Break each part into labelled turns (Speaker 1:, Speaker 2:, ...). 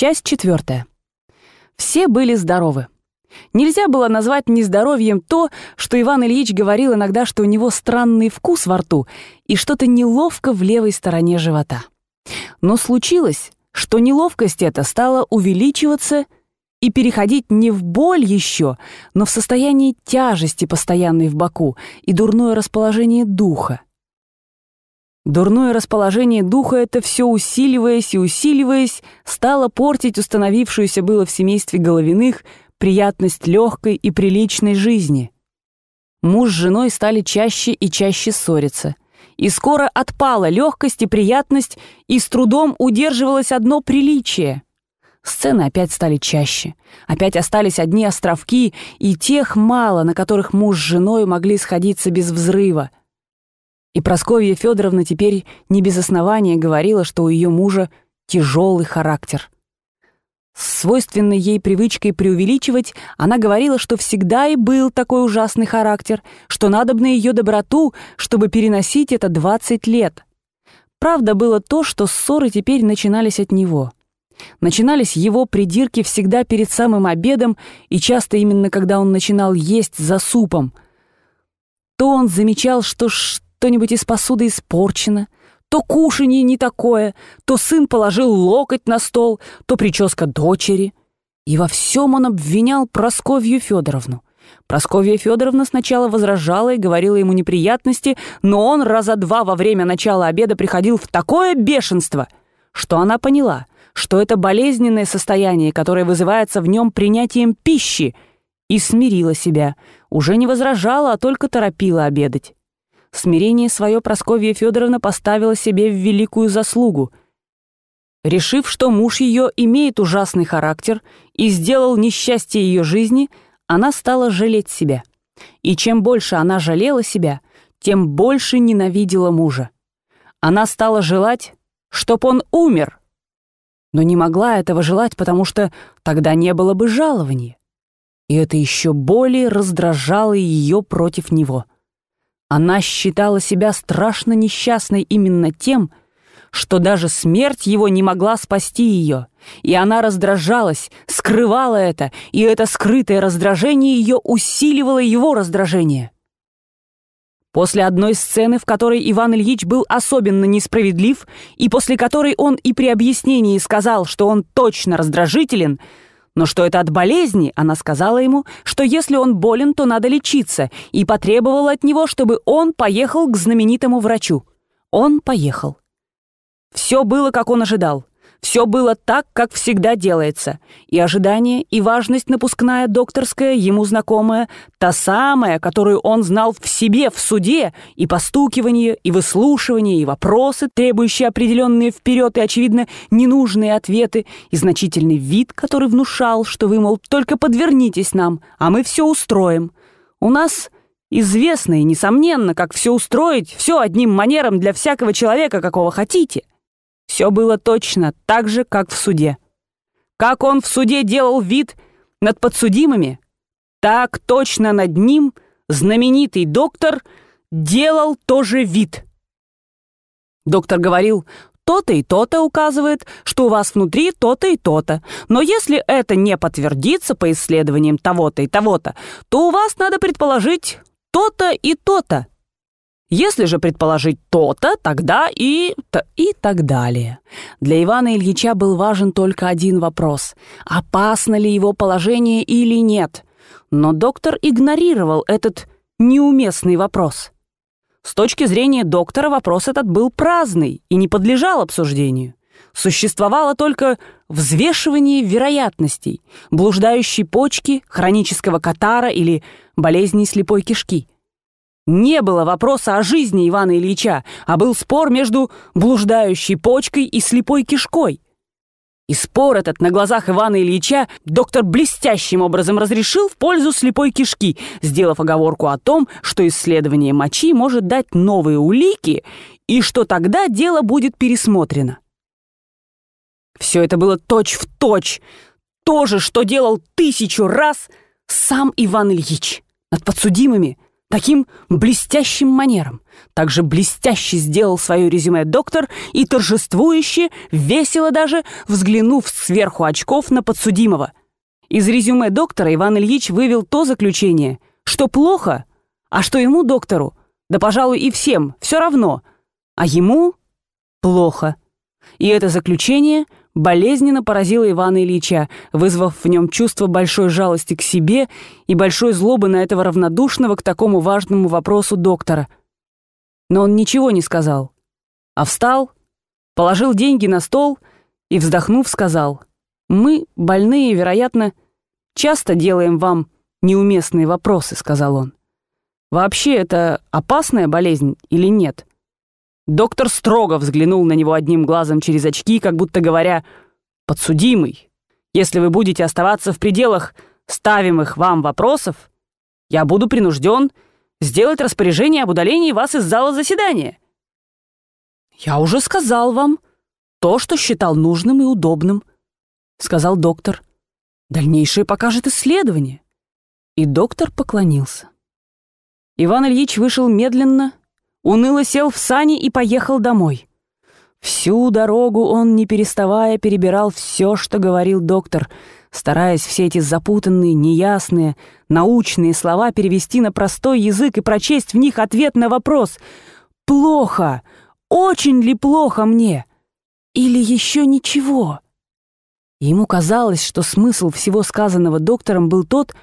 Speaker 1: Часть четвертая. Все были здоровы. Нельзя было назвать нездоровьем то, что Иван Ильич говорил иногда, что у него странный вкус во рту и что-то неловко в левой стороне живота. Но случилось, что неловкость эта стала увеличиваться и переходить не в боль еще, но в состояние тяжести постоянной в боку и дурное расположение духа. Дурное расположение духа это все усиливаясь и усиливаясь, стало портить установившуюся было в семействе Головиных приятность легкой и приличной жизни. Муж с женой стали чаще и чаще ссориться. И скоро отпала легкость и приятность, и с трудом удерживалось одно приличие. Сцены опять стали чаще. Опять остались одни островки, и тех мало, на которых муж с женой могли сходиться без взрыва. И Просковья Федоровна теперь не без основания говорила, что у ее мужа тяжелый характер — с свойственной ей привычкой преувеличивать, она говорила, что всегда и был такой ужасный характер, что надо бы на ее доброту, чтобы переносить это 20 лет. Правда было то, что ссоры теперь начинались от него. Начинались его придирки всегда перед самым обедом и часто именно когда он начинал есть за супом. То он замечал, что что-нибудь из посуды испорчено — то кушанье не такое, то сын положил локоть на стол, то прическа дочери. И во всем он обвинял Просковью Федоровну. Просковья Федоровна сначала возражала и говорила ему неприятности, но он раза два во время начала обеда приходил в такое бешенство, что она поняла, что это болезненное состояние, которое вызывается в нем принятием пищи, и смирила себя, уже не возражала, а только торопила обедать. Смирение свое Просковья Федоровна поставила себе в великую заслугу. Решив, что муж ее имеет ужасный характер и сделал несчастье ее жизни, она стала жалеть себя. И чем больше она жалела себя, тем больше ненавидела мужа. Она стала желать, чтоб он умер. Но не могла этого желать, потому что тогда не было бы жалования. И это еще более раздражало ее против него. Она считала себя страшно несчастной именно тем, что даже смерть его не могла спасти ее, и она раздражалась, скрывала это, и это скрытое раздражение ее усиливало его раздражение. После одной сцены, в которой Иван Ильич был особенно несправедлив, и после которой он и при объяснении сказал, что он точно раздражителен, но что это от болезни, она сказала ему, что если он болен, то надо лечиться, и потребовала от него, чтобы он поехал к знаменитому врачу. Он поехал. Все было, как он ожидал. Все было так, как всегда делается. И ожидание, и важность напускная докторская, ему знакомая, та самая, которую он знал в себе, в суде, и постукивание, и выслушивание, и вопросы, требующие определенные вперед и, очевидно, ненужные ответы, и значительный вид, который внушал, что вы, мол, только подвернитесь нам, а мы все устроим. У нас... Известно и несомненно, как все устроить, все одним манером для всякого человека, какого хотите. Все было точно так же, как в суде. Как он в суде делал вид над подсудимыми, так точно над ним знаменитый доктор делал тоже вид. Доктор говорил, то-то и то-то указывает, что у вас внутри то-то и то-то. Но если это не подтвердится по исследованиям того-то и того-то, то у вас надо предположить то-то и то-то. Если же предположить то-то, тогда и... -то, и так далее. Для Ивана Ильича был важен только один вопрос. Опасно ли его положение или нет? Но доктор игнорировал этот неуместный вопрос. С точки зрения доктора вопрос этот был праздный и не подлежал обсуждению. Существовало только взвешивание вероятностей, блуждающей почки, хронического катара или болезни слепой кишки – не было вопроса о жизни Ивана Ильича, а был спор между блуждающей почкой и слепой кишкой. И спор этот на глазах Ивана Ильича доктор блестящим образом разрешил в пользу слепой кишки, сделав оговорку о том, что исследование мочи может дать новые улики и что тогда дело будет пересмотрено. Все это было точь-в-точь, то же, что делал тысячу раз сам Иван Ильич над подсудимыми – таким блестящим манером. Также блестяще сделал свое резюме доктор и торжествующе, весело даже, взглянув сверху очков на подсудимого. Из резюме доктора Иван Ильич вывел то заключение, что плохо, а что ему, доктору, да, пожалуй, и всем, все равно, а ему плохо. И это заключение — болезненно поразила Ивана Ильича, вызвав в нем чувство большой жалости к себе и большой злобы на этого равнодушного к такому важному вопросу доктора. Но он ничего не сказал, а встал, положил деньги на стол и, вздохнув, сказал, «Мы, больные, вероятно, часто делаем вам неуместные вопросы», — сказал он. «Вообще это опасная болезнь или нет?» Доктор строго взглянул на него одним глазом через очки, как будто говоря «Подсудимый, если вы будете оставаться в пределах ставимых вам вопросов, я буду принужден сделать распоряжение об удалении вас из зала заседания». «Я уже сказал вам то, что считал нужным и удобным», — сказал доктор. «Дальнейшее покажет исследование». И доктор поклонился. Иван Ильич вышел медленно, уныло сел в сани и поехал домой. Всю дорогу он, не переставая, перебирал все, что говорил доктор, стараясь все эти запутанные, неясные, научные слова перевести на простой язык и прочесть в них ответ на вопрос «Плохо? Очень ли плохо мне? Или еще ничего?» Ему казалось, что смысл всего сказанного доктором был тот,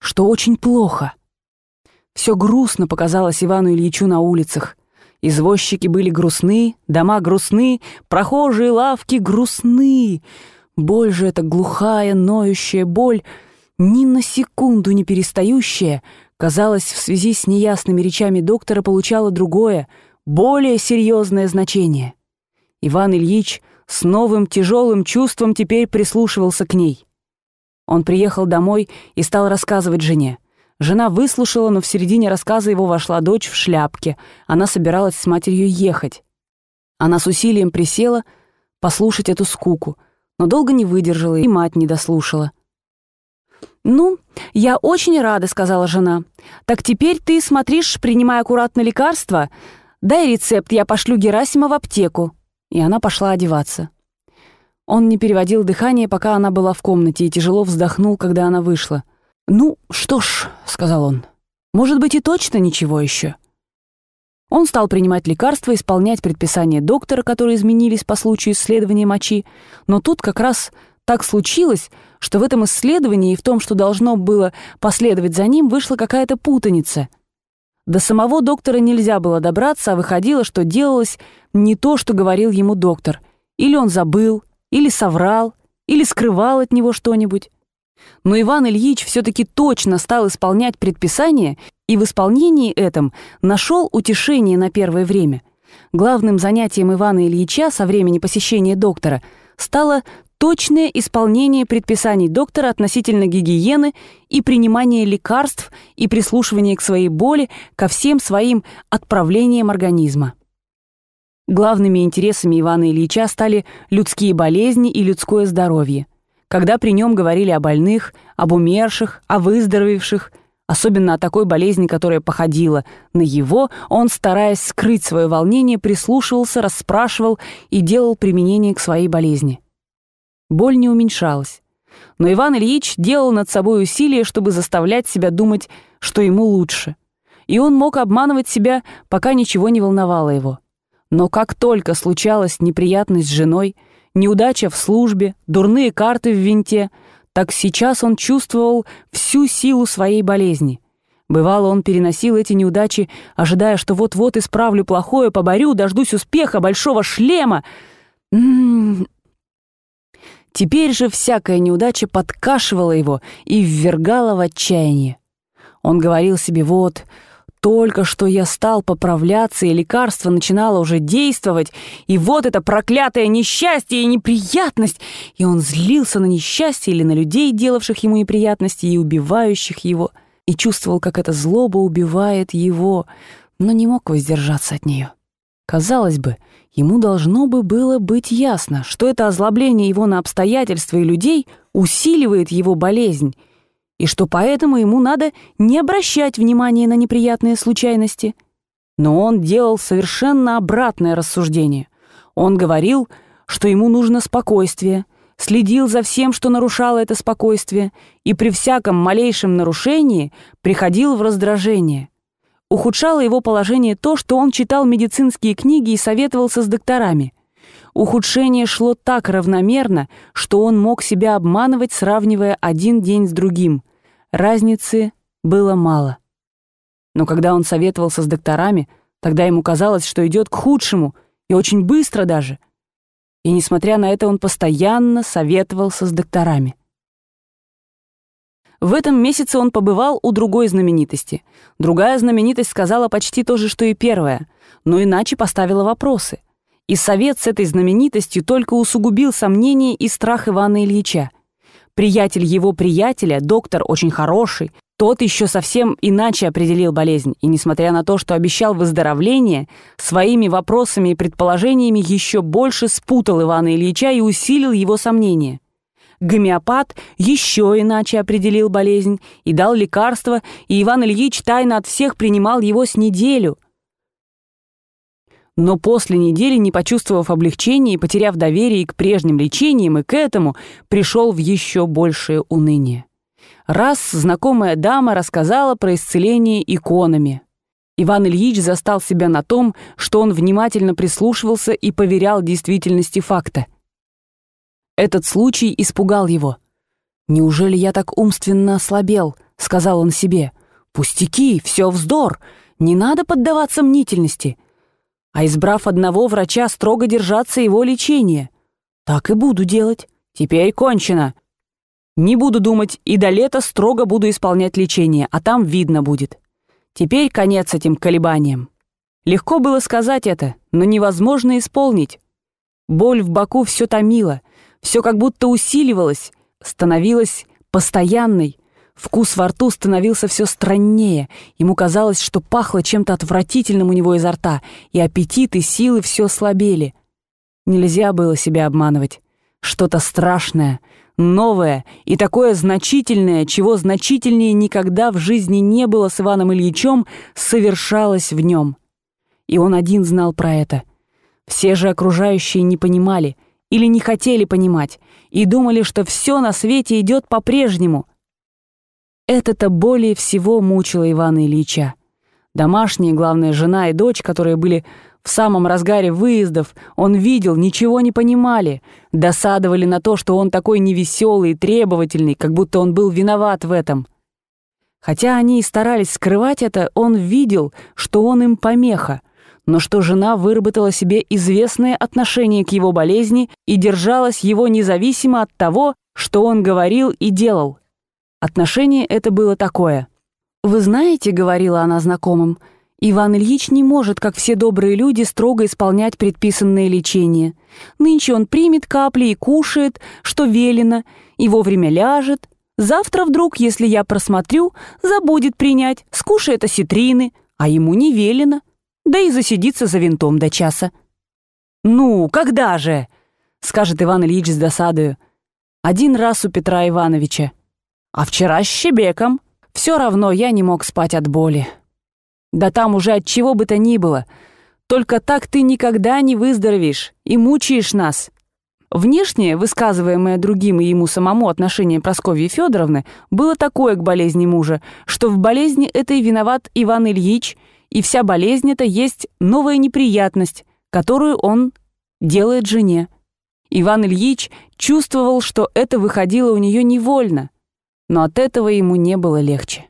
Speaker 1: что очень плохо. Все грустно показалось Ивану Ильичу на улицах. Извозчики были грустны, дома грустны, прохожие лавки грустны. Боль же эта глухая, ноющая боль, ни на секунду не перестающая, казалось, в связи с неясными речами доктора получала другое, более серьезное значение. Иван Ильич с новым тяжелым чувством теперь прислушивался к ней. Он приехал домой и стал рассказывать жене. Жена выслушала, но в середине рассказа его вошла дочь в шляпке. Она собиралась с матерью ехать. Она с усилием присела послушать эту скуку, но долго не выдержала и мать не дослушала. «Ну, я очень рада», — сказала жена. «Так теперь ты смотришь, принимай аккуратно лекарства. Дай рецепт, я пошлю Герасима в аптеку». И она пошла одеваться. Он не переводил дыхание, пока она была в комнате, и тяжело вздохнул, когда она вышла. «Ну, что ж», — сказал он, — «может быть и точно ничего еще». Он стал принимать лекарства, исполнять предписания доктора, которые изменились по случаю исследования мочи, но тут как раз так случилось, что в этом исследовании и в том, что должно было последовать за ним, вышла какая-то путаница. До самого доктора нельзя было добраться, а выходило, что делалось не то, что говорил ему доктор. Или он забыл, или соврал, или скрывал от него что-нибудь. Но Иван Ильич все-таки точно стал исполнять предписание и в исполнении этом нашел утешение на первое время. Главным занятием Ивана Ильича со времени посещения доктора стало точное исполнение предписаний доктора относительно гигиены и принимание лекарств и прислушивание к своей боли ко всем своим отправлениям организма. Главными интересами Ивана Ильича стали людские болезни и людское здоровье – когда при нем говорили о больных, об умерших, о выздоровевших, особенно о такой болезни, которая походила на его, он, стараясь скрыть свое волнение, прислушивался, расспрашивал и делал применение к своей болезни. Боль не уменьшалась. Но Иван Ильич делал над собой усилия, чтобы заставлять себя думать, что ему лучше. И он мог обманывать себя, пока ничего не волновало его. Но как только случалась неприятность с женой — неудача в службе, дурные карты в винте, так сейчас он чувствовал всю силу своей болезни. Бывало, он переносил эти неудачи, ожидая, что вот-вот исправлю плохое, поборю, дождусь успеха, большого шлема. М -м -м. Теперь же всякая неудача подкашивала его и ввергала в отчаяние. Он говорил себе «вот, только что я стал поправляться, и лекарство начинало уже действовать, и вот это проклятое несчастье и неприятность, и он злился на несчастье или на людей, делавших ему неприятности и убивающих его, и чувствовал, как эта злоба убивает его, но не мог воздержаться от нее. Казалось бы, ему должно бы было быть ясно, что это озлобление его на обстоятельства и людей усиливает его болезнь, и что поэтому ему надо не обращать внимания на неприятные случайности. Но он делал совершенно обратное рассуждение. Он говорил, что ему нужно спокойствие, следил за всем, что нарушало это спокойствие, и при всяком малейшем нарушении приходил в раздражение. Ухудшало его положение то, что он читал медицинские книги и советовался с докторами. Ухудшение шло так равномерно, что он мог себя обманывать, сравнивая один день с другим. Разницы было мало. Но когда он советовался с докторами, тогда ему казалось, что идет к худшему, и очень быстро даже. И несмотря на это, он постоянно советовался с докторами. В этом месяце он побывал у другой знаменитости. Другая знаменитость сказала почти то же, что и первая, но иначе поставила вопросы. И совет с этой знаменитостью только усугубил сомнения и страх Ивана Ильича. Приятель его приятеля, доктор очень хороший, тот еще совсем иначе определил болезнь, и, несмотря на то, что обещал выздоровление, своими вопросами и предположениями еще больше спутал Ивана Ильича и усилил его сомнения. Гомеопат еще иначе определил болезнь и дал лекарство, и Иван Ильич тайно от всех принимал его с неделю – но после недели, не почувствовав облегчения и потеряв доверие к прежним лечениям, и к этому, пришел в еще большее уныние. Раз знакомая дама рассказала про исцеление иконами. Иван Ильич застал себя на том, что он внимательно прислушивался и поверял действительности факта. Этот случай испугал его. «Неужели я так умственно ослабел?» — сказал он себе. «Пустяки, все вздор, не надо поддаваться мнительности» а избрав одного врача, строго держаться его лечения. Так и буду делать. Теперь кончено. Не буду думать, и до лета строго буду исполнять лечение, а там видно будет. Теперь конец этим колебаниям. Легко было сказать это, но невозможно исполнить. Боль в боку все томила, все как будто усиливалось, становилось постоянной, Вкус во рту становился все страннее. Ему казалось, что пахло чем-то отвратительным у него изо рта, и аппетит и силы все слабели. Нельзя было себя обманывать. Что-то страшное, новое и такое значительное, чего значительнее никогда в жизни не было с Иваном Ильичем, совершалось в нем. И он один знал про это. Все же окружающие не понимали или не хотели понимать и думали, что все на свете идет по-прежнему — это-то более всего мучило Ивана Ильича. Домашние, главное, жена и дочь, которые были в самом разгаре выездов, он видел, ничего не понимали, досадовали на то, что он такой невеселый и требовательный, как будто он был виноват в этом. Хотя они и старались скрывать это, он видел, что он им помеха, но что жена выработала себе известное отношение к его болезни и держалась его независимо от того, что он говорил и делал. Отношение это было такое. «Вы знаете, — говорила она знакомым, — Иван Ильич не может, как все добрые люди, строго исполнять предписанное лечение. Нынче он примет капли и кушает, что велено, и вовремя ляжет. Завтра вдруг, если я просмотрю, забудет принять, скушает осетрины, а ему не велено, да и засидится за винтом до часа. «Ну, когда же?» — скажет Иван Ильич с досадою. Один раз у Петра Ивановича. А вчера с щебеком. Все равно я не мог спать от боли. Да там уже от чего бы то ни было. Только так ты никогда не выздоровеешь и мучаешь нас. Внешнее, высказываемое другим и ему самому отношение Прасковьи Федоровны, было такое к болезни мужа, что в болезни этой виноват Иван Ильич, и вся болезнь эта есть новая неприятность, которую он делает жене. Иван Ильич чувствовал, что это выходило у нее невольно, но от этого ему не было легче.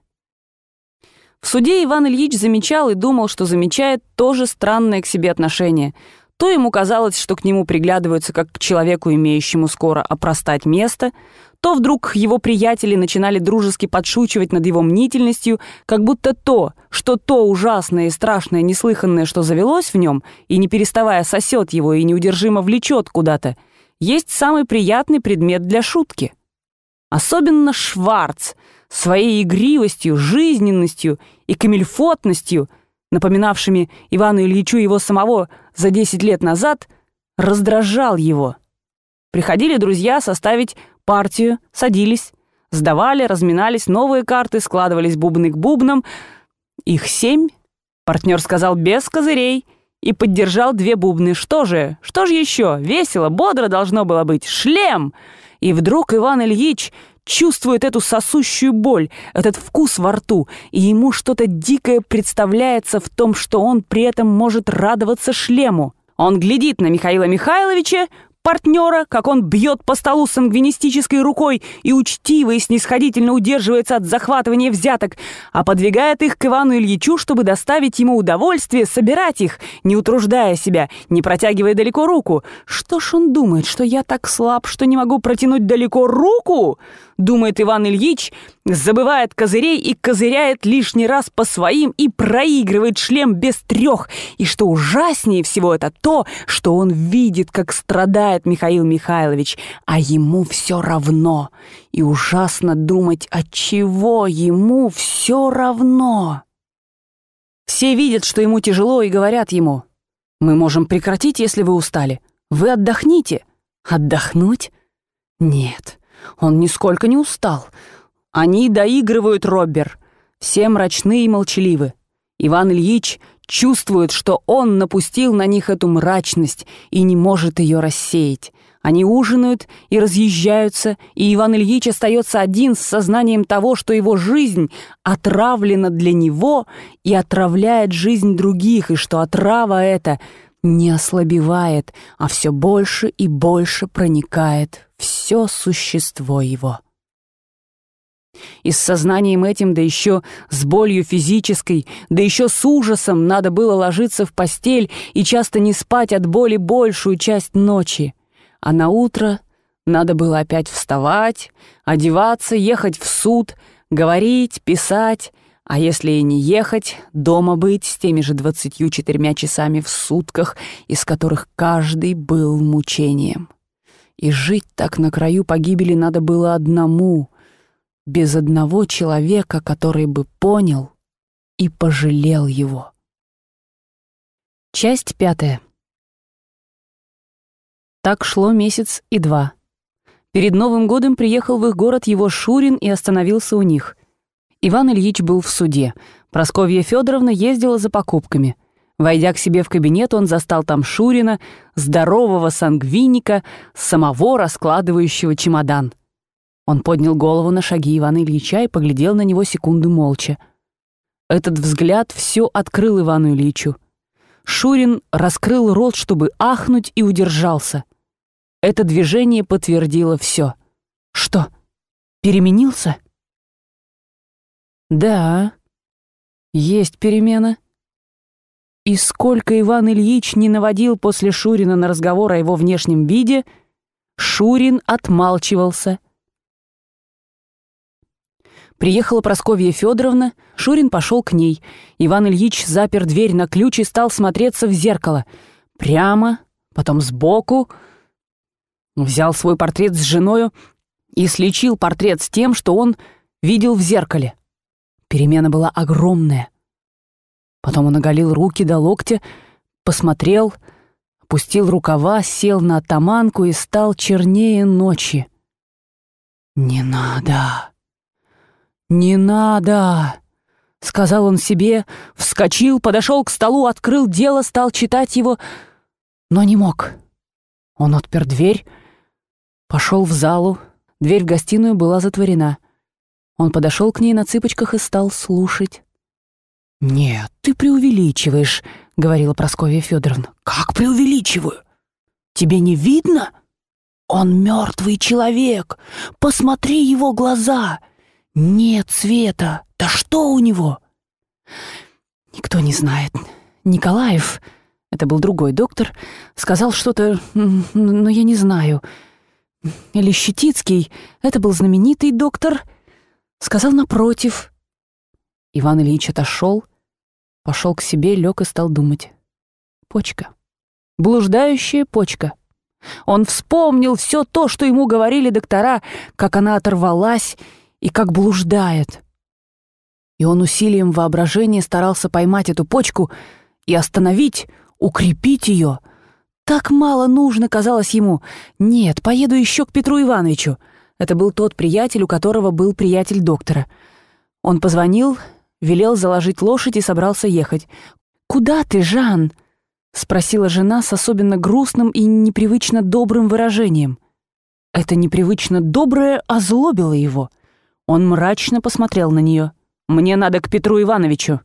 Speaker 1: В суде Иван Ильич замечал и думал, что замечает тоже странное к себе отношение. То ему казалось, что к нему приглядываются как к человеку, имеющему скоро опростать место, то вдруг его приятели начинали дружески подшучивать над его мнительностью, как будто то, что то ужасное и страшное неслыханное, что завелось в нем, и не переставая сосет его и неудержимо влечет куда-то, есть самый приятный предмет для шутки. Особенно Шварц своей игривостью, жизненностью и камельфотностью, напоминавшими Ивану Ильичу его самого за 10 лет назад, раздражал его. Приходили друзья составить партию, садились, Сдавали, разминались новые карты, складывались бубны к бубнам. Их семь. Партнер сказал без козырей и поддержал две бубны. Что же? Что же еще? Весело, бодро должно было быть. Шлем! И вдруг Иван Ильич чувствует эту сосущую боль, этот вкус во рту, и ему что-то дикое представляется в том, что он при этом может радоваться шлему. Он глядит на Михаила Михайловича, партнера, как он бьет по столу сангвинистической рукой и учтиво и снисходительно удерживается от захватывания взяток, а подвигает их к Ивану Ильичу, чтобы доставить ему удовольствие собирать их, не утруждая себя, не протягивая далеко руку. Что ж он думает, что я так слаб, что не могу протянуть далеко руку? Думает Иван Ильич, забывает козырей и козыряет лишний раз по своим и проигрывает шлем без трех. И что ужаснее всего это то, что он видит, как страдает Михаил Михайлович, а ему все равно. И ужасно думать, от чего ему все равно. Все видят, что ему тяжело, и говорят ему, «Мы можем прекратить, если вы устали. Вы отдохните». Отдохнуть? Нет, он нисколько не устал. Они доигрывают Роббер. Все мрачны и молчаливы. Иван Ильич чувствует, что он напустил на них эту мрачность и не может ее рассеять. Они ужинают и разъезжаются, и Иван Ильич остается один с сознанием того, что его жизнь отравлена для него и отравляет жизнь других, и что отрава эта не ослабевает, а все больше и больше проникает все существо его. И с сознанием этим, да еще с болью физической, да еще с ужасом надо было ложиться в постель и часто не спать от боли большую часть ночи. А на утро надо было опять вставать, одеваться, ехать в суд, говорить, писать, а если и не ехать, дома быть с теми же двадцатью четырьмя часами в сутках, из которых каждый был мучением. И жить так на краю погибели надо было одному — без одного человека, который бы понял и пожалел его. Часть пятая. Так шло месяц и два. Перед Новым годом приехал в их город его Шурин и остановился у них. Иван Ильич был в суде. Просковья Федоровна ездила за покупками. Войдя к себе в кабинет, он застал там Шурина, здорового сангвиника, самого раскладывающего чемодан. Он поднял голову на шаги Ивана Ильича и поглядел на него секунду молча. Этот взгляд все открыл Ивану Ильичу. Шурин раскрыл рот, чтобы ахнуть, и удержался. Это движение подтвердило все. Что, переменился? Да, есть перемена. И сколько Иван Ильич не наводил после Шурина на разговор о его внешнем виде, Шурин отмалчивался — Приехала Просковья Федоровна, Шурин пошел к ней. Иван Ильич запер дверь на ключ и стал смотреться в зеркало. Прямо, потом сбоку. Взял свой портрет с женою и сличил портрет с тем, что он видел в зеркале. Перемена была огромная. Потом он оголил руки до локтя, посмотрел, опустил рукава, сел на атаманку и стал чернее ночи. «Не надо!» «Не надо!» — сказал он себе, вскочил, подошел к столу, открыл дело, стал читать его, но не мог. Он отпер дверь, пошел в залу, дверь в гостиную была затворена. Он подошел к ней на цыпочках и стал слушать. «Нет, ты преувеличиваешь», — говорила Прасковья Федоровна. «Как преувеличиваю? Тебе не видно? Он мертвый человек. Посмотри его глаза. «Нет света! Да что у него?» «Никто не знает. Николаев, это был другой доктор, сказал что-то, но я не знаю. Или Щетицкий, это был знаменитый доктор, сказал напротив». Иван Ильич отошел, пошел к себе, лег и стал думать. Почка. Блуждающая почка. Он вспомнил все то, что ему говорили доктора, как она оторвалась и как блуждает. И он усилием воображения старался поймать эту почку и остановить, укрепить ее. Так мало нужно, казалось ему. Нет, поеду еще к Петру Ивановичу. Это был тот приятель, у которого был приятель доктора. Он позвонил, велел заложить лошадь и собрался ехать. «Куда ты, Жан?» — спросила жена с особенно грустным и непривычно добрым выражением. Это непривычно доброе озлобило его. Он мрачно посмотрел на нее. «Мне надо к Петру Ивановичу».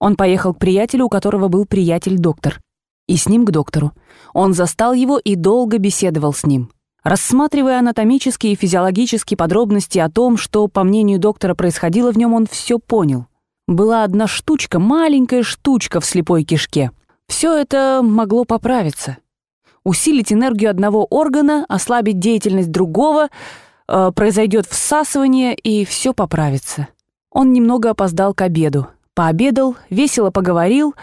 Speaker 1: Он поехал к приятелю, у которого был приятель-доктор. И с ним к доктору. Он застал его и долго беседовал с ним. Рассматривая анатомические и физиологические подробности о том, что, по мнению доктора, происходило в нем, он все понял. Была одна штучка, маленькая штучка в слепой кишке. Все это могло поправиться. Усилить энергию одного органа, ослабить деятельность другого, э, произойдет всасывание, и все поправится. Он немного опоздал к обеду. Пообедал, весело поговорил,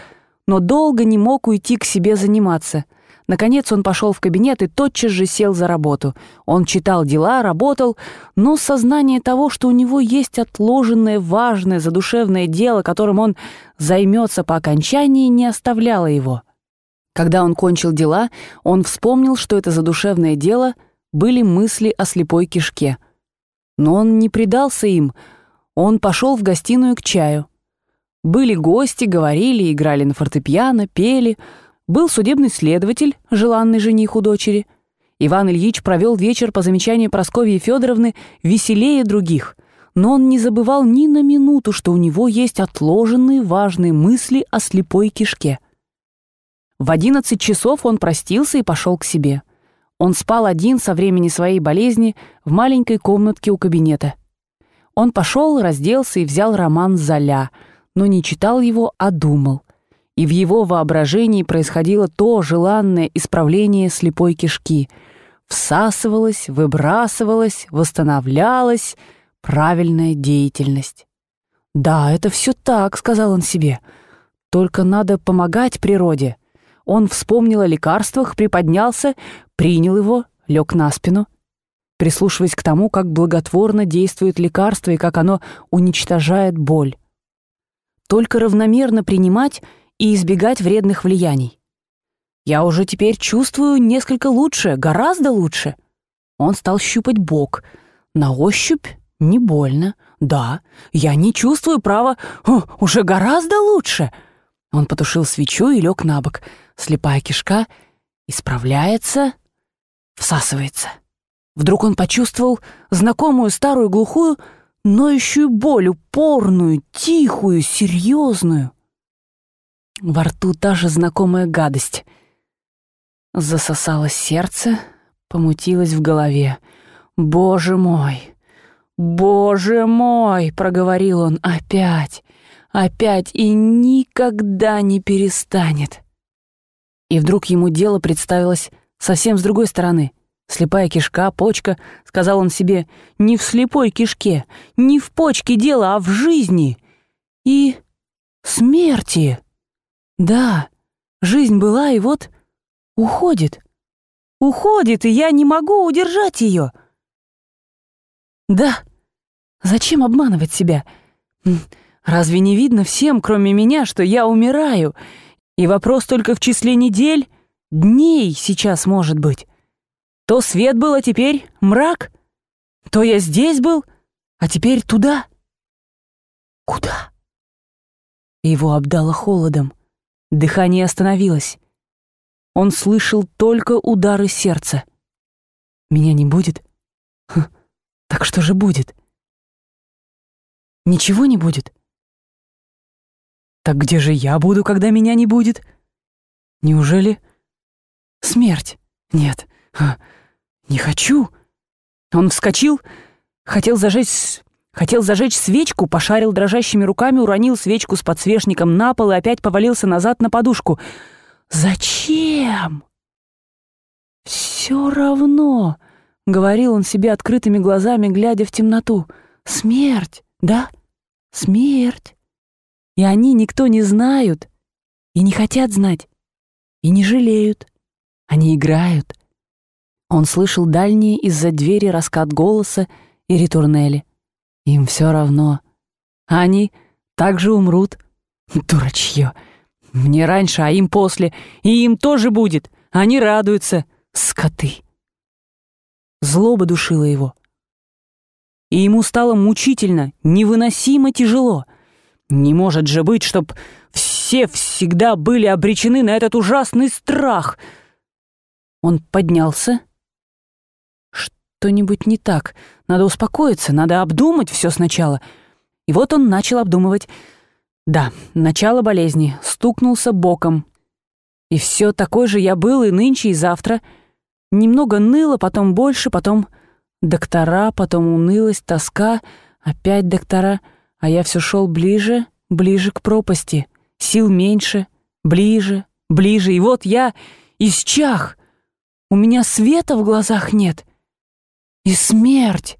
Speaker 1: но долго не мог уйти к себе заниматься — Наконец он пошел в кабинет и тотчас же сел за работу. Он читал дела, работал, но сознание того, что у него есть отложенное важное задушевное дело, которым он займется по окончании, не оставляло его. Когда он кончил дела, он вспомнил, что это задушевное дело были мысли о слепой кишке. Но он не предался им, он пошел в гостиную к чаю. Были гости, говорили, играли на фортепиано, пели — был судебный следователь, желанный жених у дочери. Иван Ильич провел вечер по замечанию Прасковьи Федоровны веселее других, но он не забывал ни на минуту, что у него есть отложенные важные мысли о слепой кишке. В одиннадцать часов он простился и пошел к себе. Он спал один со времени своей болезни в маленькой комнатке у кабинета. Он пошел, разделся и взял роман «Золя», но не читал его, а думал — и в его воображении происходило то желанное исправление слепой кишки. Всасывалась, выбрасывалась, восстанавливалась правильная деятельность. «Да, это все так», — сказал он себе. «Только надо помогать природе». Он вспомнил о лекарствах, приподнялся, принял его, лег на спину, прислушиваясь к тому, как благотворно действует лекарство и как оно уничтожает боль. Только равномерно принимать — и избегать вредных влияний. Я уже теперь чувствую несколько лучше, гораздо лучше. Он стал щупать бок. На ощупь не больно. Да, я не чувствую права. О, уже гораздо лучше. Он потушил свечу и лег на бок. Слепая кишка исправляется, всасывается. Вдруг он почувствовал знакомую старую глухую, ноющую боль, упорную, тихую, серьезную. Во рту та же знакомая гадость. Засосало сердце, помутилось в голове. «Боже мой! Боже мой!» — проговорил он опять, опять и никогда не перестанет. И вдруг ему дело представилось совсем с другой стороны. Слепая кишка, почка, сказал он себе, не в слепой кишке, не в почке дело, а в жизни. И смерти. Да, жизнь была, и вот уходит. Уходит, и я не могу удержать ее. Да, зачем обманывать себя? Разве не видно всем, кроме меня, что я умираю? И вопрос только в числе недель, дней сейчас может быть. То свет был, а теперь мрак. То я здесь был, а теперь туда. Куда? Его обдало холодом. Дыхание остановилось. Он слышал только удары сердца. «Меня не будет? Хм, так что же будет? Ничего не будет? Так где же я буду, когда меня не будет? Неужели смерть? Нет, не хочу». Он вскочил, хотел зажечь Хотел зажечь свечку, пошарил дрожащими руками, уронил свечку с подсвечником на пол и опять повалился назад на подушку. «Зачем?» «Все равно», — говорил он себе открытыми глазами, глядя в темноту. «Смерть, да? Смерть. И они никто не знают, и не хотят знать, и не жалеют. Они играют». Он слышал дальние из-за двери раскат голоса и ритурнели. Им все равно. Они также умрут. Дурачье. Мне раньше, а им после. И им тоже будет. Они радуются. Скоты. Злоба душила его. и ему стало мучительно, невыносимо тяжело. Не может же быть, чтоб все всегда были обречены на этот ужасный страх. Он поднялся. Что-нибудь не так. Надо успокоиться, надо обдумать все сначала. И вот он начал обдумывать. Да, начало болезни. Стукнулся боком. И все такой же я был и нынче, и завтра. Немного ныло, потом больше, потом доктора, потом унылость, тоска, опять доктора, а я все шел ближе, ближе к пропасти. Сил меньше, ближе, ближе, и вот я исчах. У меня света в глазах нет. И смерть.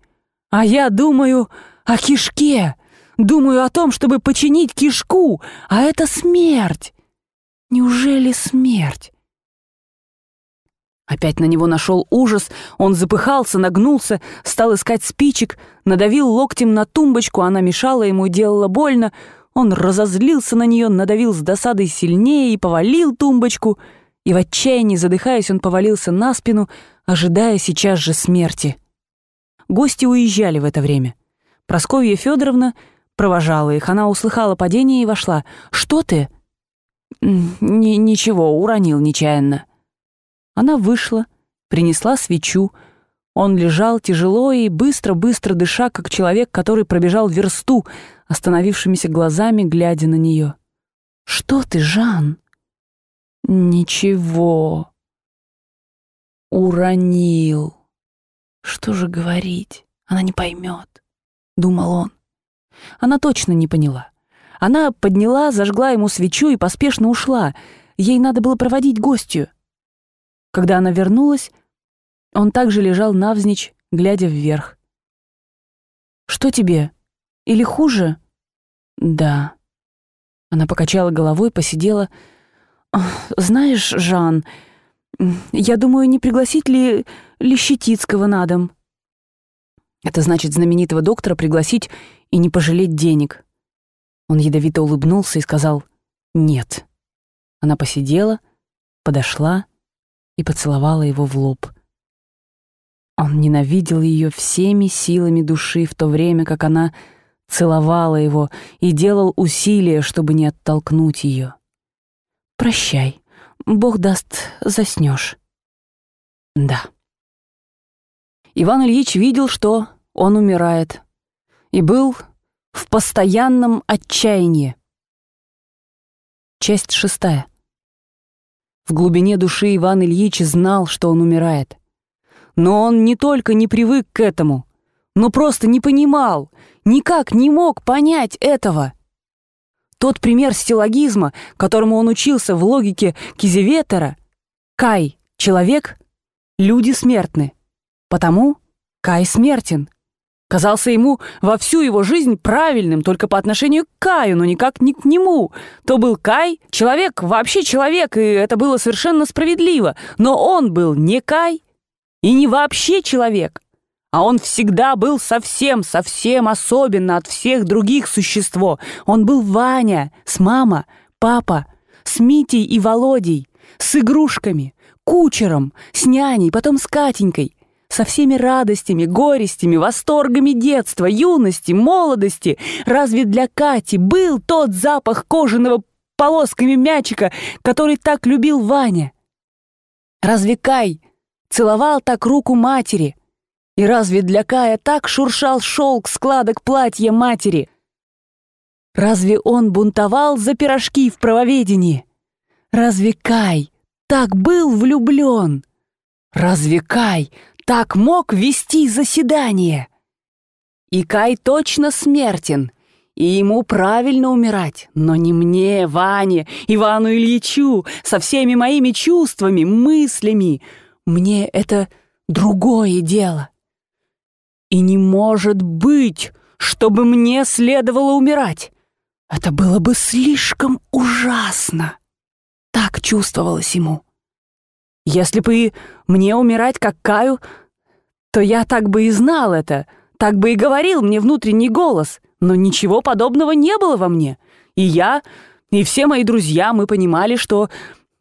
Speaker 1: А я думаю о кишке, думаю о том, чтобы починить кишку, а это смерть. Неужели смерть? Опять на него нашел ужас, он запыхался, нагнулся, стал искать спичек, надавил локтем на тумбочку, она мешала ему делала больно. Он разозлился на нее, надавил с досадой сильнее и повалил тумбочку. И в отчаянии, задыхаясь, он повалился на спину, ожидая сейчас же смерти. Гости уезжали в это время. Просковья Федоровна провожала их, она услыхала падение и вошла. «Что ты?» Н «Ничего, уронил нечаянно». Она вышла, принесла свечу. Он лежал тяжело и быстро-быстро дыша, как человек, который пробежал версту, остановившимися глазами, глядя на нее. «Что ты, Жан?» «Ничего. Уронил. Что же говорить? Она не поймет», — думал он. Она точно не поняла. Она подняла, зажгла ему свечу и поспешно ушла. Ей надо было проводить гостью. Когда она вернулась, он также лежал навзничь, глядя вверх. «Что тебе? Или хуже?» «Да». Она покачала головой, посидела. «Знаешь, Жан, я думаю, не пригласить ли Лещетицкого на дом?» Это значит знаменитого доктора пригласить и не пожалеть денег. Он ядовито улыбнулся и сказал «нет». Она посидела, подошла и поцеловала его в лоб. Он ненавидел ее всеми силами души в то время, как она целовала его и делал усилия, чтобы не оттолкнуть ее. «Прощай, Бог даст, заснешь». «Да». Иван Ильич видел, что он умирает, и был в постоянном отчаянии. Часть шестая. В глубине души Иван Ильич знал, что он умирает. Но он не только не привык к этому, но просто не понимал, никак не мог понять этого. Тот пример стилогизма, которому он учился в логике Кизеветера, Кай — человек, люди смертны. Потому Кай смертен казался ему во всю его жизнь правильным только по отношению к Каю, но никак не к нему. То был Кай, человек, вообще человек, и это было совершенно справедливо. Но он был не Кай и не вообще человек. А он всегда был совсем, совсем особенно от всех других существо. Он был Ваня, с мама, папа, с Митей и Володей, с игрушками, кучером, с няней, потом с Катенькой — со всеми радостями, горестями, восторгами детства, юности, молодости. Разве для Кати был тот запах кожаного полосками мячика, который так любил Ваня? Разве Кай целовал так руку матери? И разве для Кая так шуршал шелк складок платья матери? Разве он бунтовал за пирожки в правоведении? Разве Кай так был влюблен? Разве Кай так мог вести заседание? И Кай точно смертен, и ему правильно умирать, но не мне, Ване, Ивану Ильичу, со всеми моими чувствами, мыслями. Мне это другое дело. И не может быть, чтобы мне следовало умирать. Это было бы слишком ужасно. Так чувствовалось ему. Если бы мне умирать как Каю, то я так бы и знал это, так бы и говорил мне внутренний голос, но ничего подобного не было во мне. И я, и все мои друзья, мы понимали, что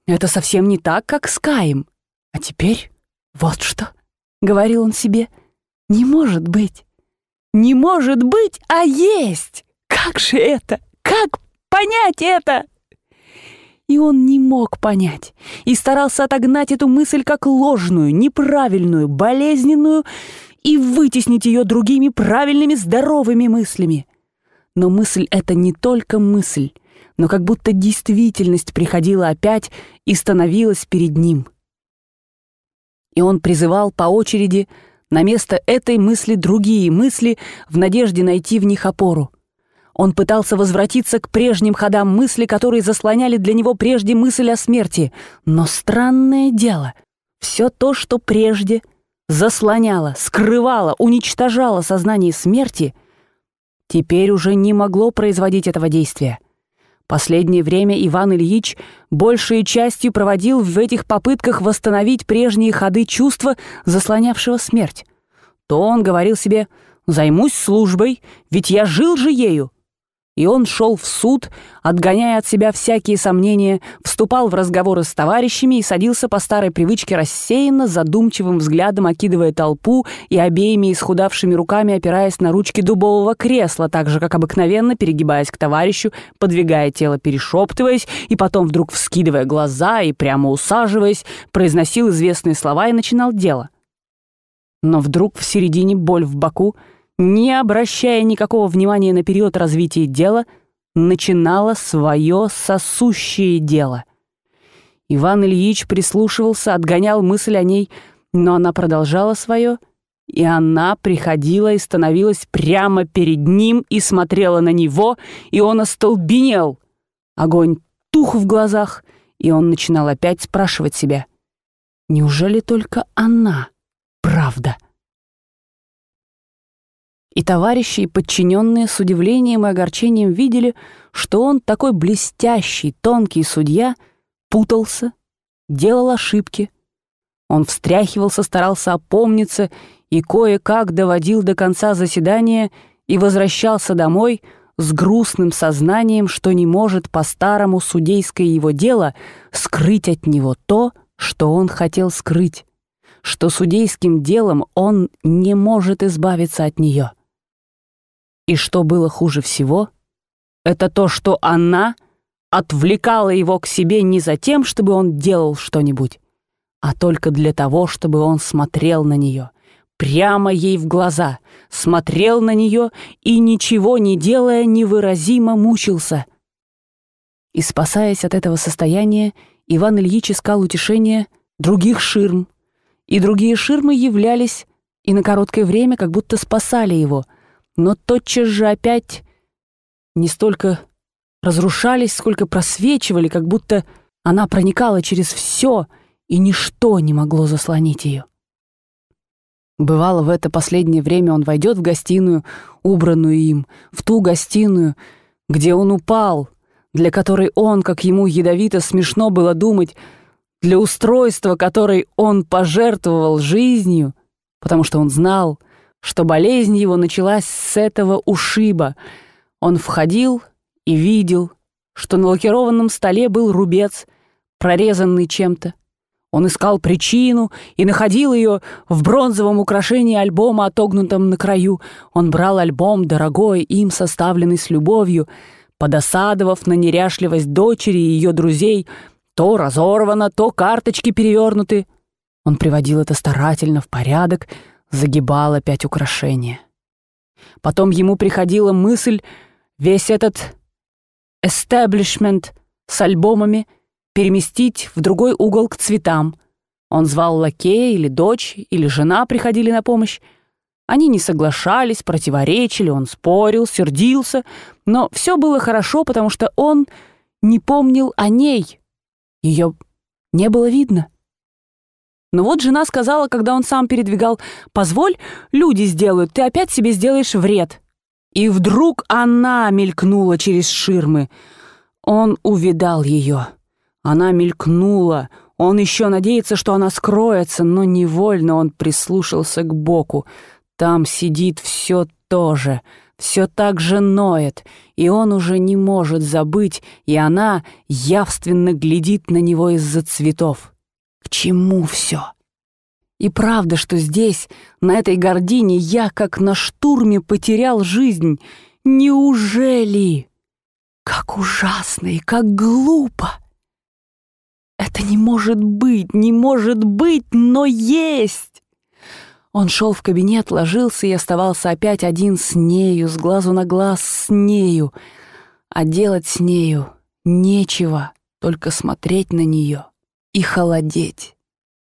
Speaker 1: это совсем не так, как с Каем. А теперь вот что, — говорил он себе, — не может быть. Не может быть, а есть! Как же это? Как понять это? И он не мог понять, и старался отогнать эту мысль как ложную, неправильную, болезненную и вытеснить ее другими правильными, здоровыми мыслями. Но мысль — это не только мысль, но как будто действительность приходила опять и становилась перед ним. И он призывал по очереди на место этой мысли другие мысли в надежде найти в них опору. Он пытался возвратиться к прежним ходам мысли, которые заслоняли для него прежде мысль о смерти. Но странное дело, все то, что прежде заслоняло, скрывало, уничтожало сознание смерти, теперь уже не могло производить этого действия. Последнее время Иван Ильич большей частью проводил в этих попытках восстановить прежние ходы чувства, заслонявшего смерть. То он говорил себе «займусь службой, ведь я жил же ею», и он шел в суд, отгоняя от себя всякие сомнения, вступал в разговоры с товарищами и садился по старой привычке рассеянно, задумчивым взглядом окидывая толпу и обеими исхудавшими руками опираясь на ручки дубового кресла, так же, как обыкновенно, перегибаясь к товарищу, подвигая тело, перешептываясь, и потом вдруг вскидывая глаза и прямо усаживаясь, произносил известные слова и начинал дело. Но вдруг в середине боль в боку — не обращая никакого внимания на период развития дела, начинала свое сосущее дело. Иван Ильич прислушивался, отгонял мысль о ней, но она продолжала свое, и она приходила и становилась прямо перед ним и смотрела на него, и он остолбенел. Огонь тух в глазах, и он начинал опять спрашивать себя, «Неужели только она правда?» И товарищи и подчиненные с удивлением и огорчением видели, что он такой блестящий, тонкий судья путался, делал ошибки. Он встряхивался, старался опомниться и кое-как доводил до конца заседания и возвращался домой с грустным сознанием, что не может по-старому судейское его дело скрыть от него то, что он хотел скрыть, что судейским делом он не может избавиться от нее. И что было хуже всего, это то, что она отвлекала его к себе не за тем, чтобы он делал что-нибудь, а только для того, чтобы он смотрел на нее, прямо ей в глаза, смотрел на нее и, ничего не делая, невыразимо мучился. И, спасаясь от этого состояния, Иван Ильич искал утешения других ширм, и другие ширмы являлись и на короткое время как будто спасали его — но тотчас же опять не столько разрушались, сколько просвечивали, как будто она проникала через все, и ничто не могло заслонить ее. Бывало, в это последнее время он войдет в гостиную, убранную им, в ту гостиную, где он упал, для которой он, как ему ядовито смешно было думать, для устройства которой он пожертвовал жизнью, потому что он знал — что болезнь его началась с этого ушиба. Он входил и видел, что на лакированном столе был рубец, прорезанный чем-то. Он искал причину и находил ее в бронзовом украшении альбома, отогнутом на краю. Он брал альбом, дорогой, им составленный с любовью, подосадовав на неряшливость дочери и ее друзей, то разорвано, то карточки перевернуты. Он приводил это старательно в порядок — загибал опять украшения. Потом ему приходила мысль весь этот эстеблишмент с альбомами переместить в другой угол к цветам. Он звал лакея или дочь, или жена приходили на помощь. Они не соглашались, противоречили, он спорил, сердился, но все было хорошо, потому что он не помнил о ней. Ее не было видно. Но вот жена сказала, когда он сам передвигал, «Позволь, люди сделают, ты опять себе сделаешь вред». И вдруг она мелькнула через ширмы. Он увидал ее. Она мелькнула. Он еще надеется, что она скроется, но невольно он прислушался к боку. Там сидит все то же, все так же ноет, и он уже не может забыть, и она явственно глядит на него из-за цветов. Чему все? И правда, что здесь, на этой гордине, я, как на штурме, потерял жизнь. Неужели? Как ужасно и как глупо! Это не может быть, не может быть, но есть! Он шел в кабинет, ложился и оставался опять один с нею, с глазу на глаз с нею. А делать с нею нечего, только смотреть на нее и холодеть.